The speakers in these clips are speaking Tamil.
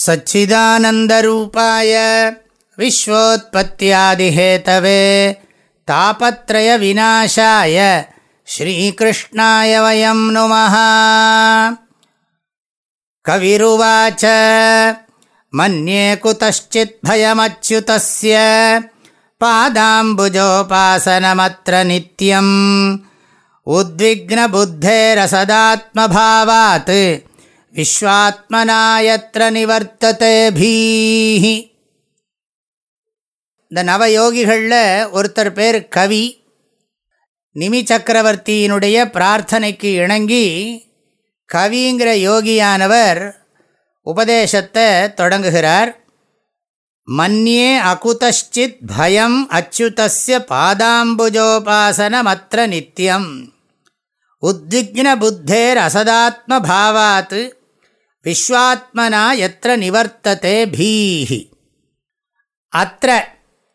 सच्चिदानन्दरूपाय विश्वोत्पत्त्यादिहेतवे तापत्रयविनाशाय श्रीकृष्णाय वयं नुमः। कविरुवाच मन्ये कुतश्चिद्भयमच्युतस्य पादाम्बुजोपासनमत्र नित्यम्। उद्विग्नबुद्धेरसदात्मभावात् விஸ்வாத்மனாயத்திர நிவர்த்தத்தை பீஹி. இந்த நவயோகிகளில் ஒருத்தர் பேர் கவி. நிமி சக்கரவர்த்தியினுடைய பிரார்த்தனைக்கு இணங்கி கவிங்கிற யோகியானவர் உபதேசத்தை தொடங்குகிறார். மன்யே அகுதஷ்சித் பயம் அச்சுதஸ்ய பாதாம்புஜோபாசனமற்ற நித்தியம் உத்விக்ன புத்தேர் அசதாத்ம பாவாத். விஸ்வாத்மனா எத்த நிவர்த்ததே பீஹி. அத்த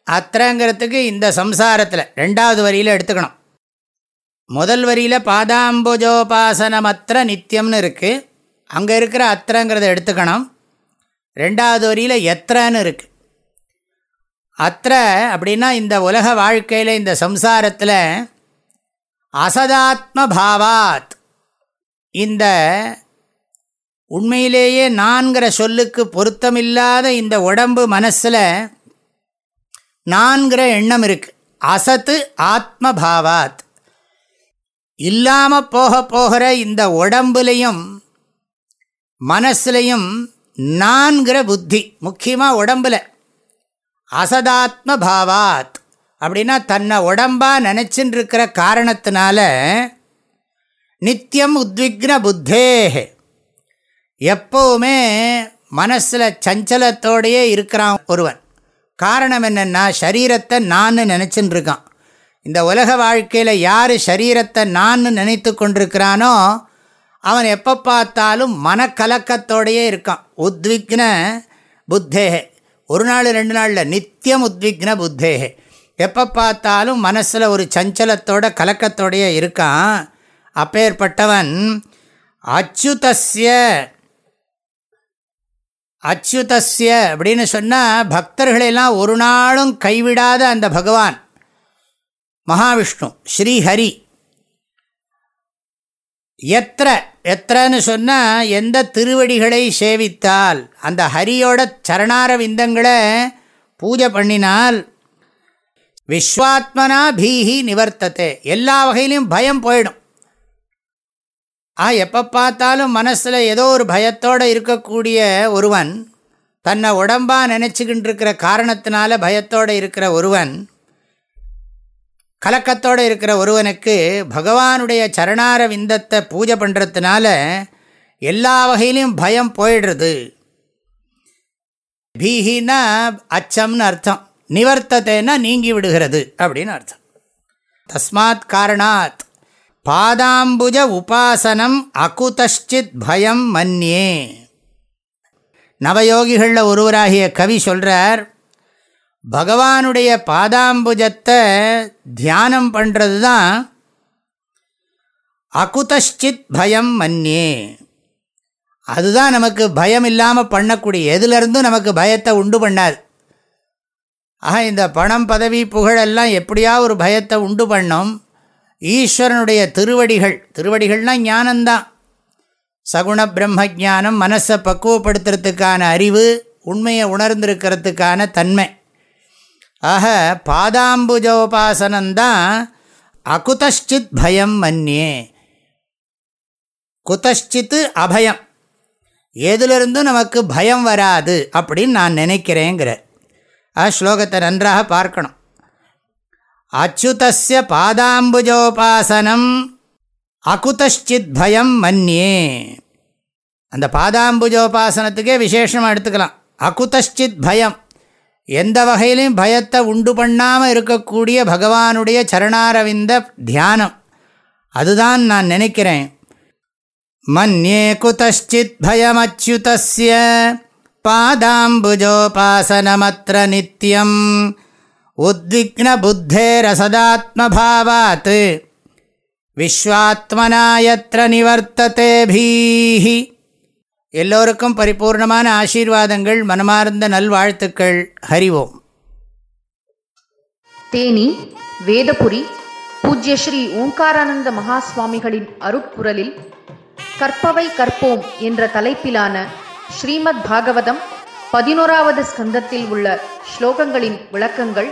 அத்திரங்கிறதுக்கு இந்த சம்சாரத்தில் ரெண்டாவது வரியில் எடுத்துக்கணும். முதல் வரியில் பாதாம்புஜோபாசனமற்ற நித்தியம்னு இருக்குது அங்கே இருக்கிற அத்திரங்கிறத எடுத்துக்கணும். ரெண்டாவது வரியில் எத்திரன்னு இருக்குது அத்த அப்படின்னா இந்த உலக வாழ்க்கையில் இந்த சம்சாரத்தில் அசதாத்ம பாவாத். இந்த உண்மையிலேயே நான்கிற சொல்லுக்கு பொருத்தமில்லாத இந்த உடம்பு மனசில் நான்கிற எண்ணம் இருக்கு. அசத்து ஆத்மபாவாத். இல்லாமல் போக போகிற இந்த உடம்புலையும் மனசுலையும் நான்கிற புத்தி முக்கியமாக உடம்பில். அசதாத்ம பாவாத் அப்படின்னா தன்னை உடம்பாக நினச்சின்னு இருக்கிற காரணத்தினால நித்தியம் உத்விக்ன புத்தேஹே. எப்போவுமே மனசில் சஞ்சலத்தோடையே இருக்கிறான் ஒருவன். காரணம் என்னென்னா சரீரத்தை நான் நினச்சின்னு இருக்கான் இந்த உலக வாழ்க்கையில் யார் சரீரத்தை நான் நினைத்து கொண்டிருக்கிறானோ அவன் எப்போ பார்த்தாலும் மனக்கலக்கத்தோடையே இருக்கான். உத்விக்ன புத்தேகே ஒரு நாள் ரெண்டு நாளில் நித்தியம் உத்விக்ன புத்தேகே எப்போ பார்த்தாலும் மனசில் ஒரு சஞ்சலத்தோட கலக்கத்தோடையே இருக்கான். அப்பேற்பட்டவன் அச்சுதஸ்ய அச்சுதஸ்ய அப்படின்னு சொன்னால் பக்தர்களெல்லாம் ஒரு நாளும் கைவிடாத அந்த பகவான். மகாவிஷ்ணு ஸ்ரீஹரி. எத்திர எத்திரன்னு சொன்னால் எந்த திருவடிகளை சேவித்தால் அந்த ஹரியோட சரணார விந்தங்களை பூஜை பண்ணினால் விஸ்வாத்மனா பீஹி நிவர்த்தத்தை எல்லா வகையிலையும் பயம் போயிடும். ஆ எப்போ பார்த்தாலும் மனசில் ஏதோ ஒரு பயத்தோடு இருக்கக்கூடிய ஒருவன் தன்னை உடம்பாக நினச்சிக்கிட்டு இருக்கிற காரணத்தினால பயத்தோடு இருக்கிற ஒருவன் கலக்கத்தோடு இருக்கிற ஒருவனுக்கு பகவானுடைய சரணார விந்தத்தை பூஜை பண்ணுறதுனால எல்லா வகையிலையும் பயம் போயிடுறது. பீஹின்னா அச்சம்னு அர்த்தம். நிவர்த்தத்தைன்னா நீங்கி விடுகிறது அப்படின்னு அர்த்தம். தஸ்மாத் காரணாத். பாதாம்புஜ உபாசனம் அகுதஷ்சித் பயம் மன்னியே. நவயோகிகளில் ஒருவராகிய கவி சொல்கிறார் பகவானுடைய பாதாம்புஜத்தை தியானம் பண்ணுறது தான் அகுதஷ்சித் பயம் மன்னியே. அதுதான் நமக்கு பயம் இல்லாமல் பண்ணக்கூடிய எதுலேருந்தும் நமக்கு பயத்தை உண்டு பண்ணாது. ஆக இந்த பணம் பதவி புகழெல்லாம் எப்படியா ஒரு பயத்தை உண்டு பண்ணோம்? ஈஸ்வரனுடைய திருவடிகள். திருவடிகள்னால் ஞானந்தான் சகுண பிரம்ம ஜானம் மனசை பக்குவப்படுத்துறதுக்கான அறிவு உண்மையை உணர்ந்திருக்கிறதுக்கான தன்மை. ஆக பாதாம்புஜோபாசனந்தான் அகுதஷ்சித் பயம் மன்னியே குதஷ்சித்து அபயம். எதிலிருந்தும் நமக்கு பயம் வராது அப்படின்னு நான் நினைக்கிறேங்கிற. ஆ ஸ்லோகத்தை நன்றாக பார்க்கணும். அச்சுதஸ்ய பாதாம்புஜோபாசனம். அகுதஷ்சித் பயம் மன்னியே. அந்த பாதாம்புஜோபாசனத்துக்கே விசேஷமாக எடுத்துக்கலாம். அகுதஷ்சித் பயம். எந்த வகையிலையும் பயத்தை உண்டு பண்ணாமல் இருக்கக்கூடிய பகவானுடைய சரணாரவிந்த தியானம். அதுதான் நான் நினைக்கிறேன். மன்யே குதஷ்சித் பயமச்சுதஸ்ய. பாதாம்புஜோபாசனமற்ற நித்தியம் உத்விக்ன புத்தேரசதாத்மபாவாத் விஸ்வாத்மனாயத்திர நிவர்த்ததே பீஹி. எல்லோருக்கும் பரிபூர்ணமான ஆசீர்வாதங்கள் மனமார்ந்த நல்வாழ்த்துக்கள். ஹரிவோம் தேனி வேதபுரி பூஜ்ய ஸ்ரீ ஓங்காரானந்த மகா சுவாமிகளின் கற்பவை கற்போம் என்ற தலைப்பிலான ஸ்ரீமத் பாகவதம் பதினோராவது ஸ்கந்தத்தில் உள்ள ஸ்லோகங்களின் விளக்கங்கள்